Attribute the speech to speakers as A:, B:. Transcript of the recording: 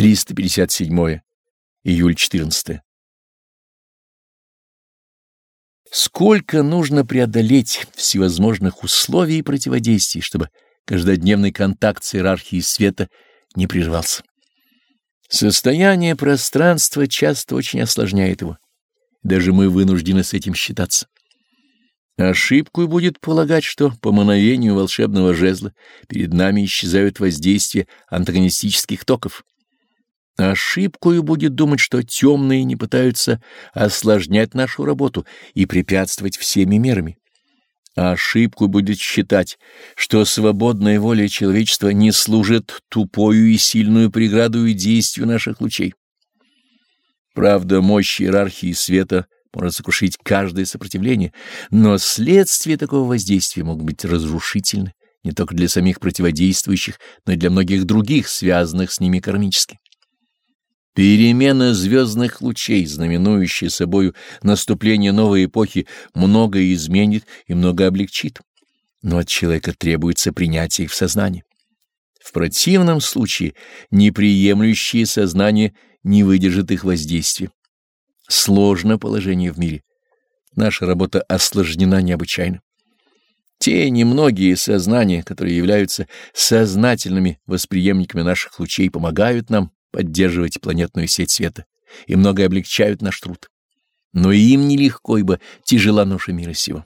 A: 357 июль 14 Сколько нужно преодолеть всевозможных условий и противодействий, чтобы каждодневный контакт с иерархией света не прервался. Состояние пространства часто очень осложняет его. Даже мы вынуждены с этим считаться. Ошибку будет полагать, что по мановению волшебного жезла перед нами исчезают воздействия антагонистических токов. Ошибкою будет думать, что темные не пытаются осложнять нашу работу и препятствовать всеми мерами. А ошибку будет считать, что свободная воля человечества не служит тупою и сильную преградою действию наших лучей. Правда, мощь иерархии света может сокрушить каждое сопротивление, но следствия такого воздействия могут быть разрушительны не только для самих противодействующих, но и для многих других, связанных с ними кармически. Перемена звездных лучей, знаменующая собою наступление новой эпохи, многое изменит и много облегчит, но от человека требуется принятие их в сознание. В противном случае неприемлющее сознание не выдержит их воздействия. Сложно положение в мире. Наша работа осложнена необычайно. Те немногие сознания, которые являются сознательными восприемниками наших лучей, помогают нам поддерживать планетную сеть света и многое облегчают наш труд. Но им нелегко, ибо тяжела ноша мира сего.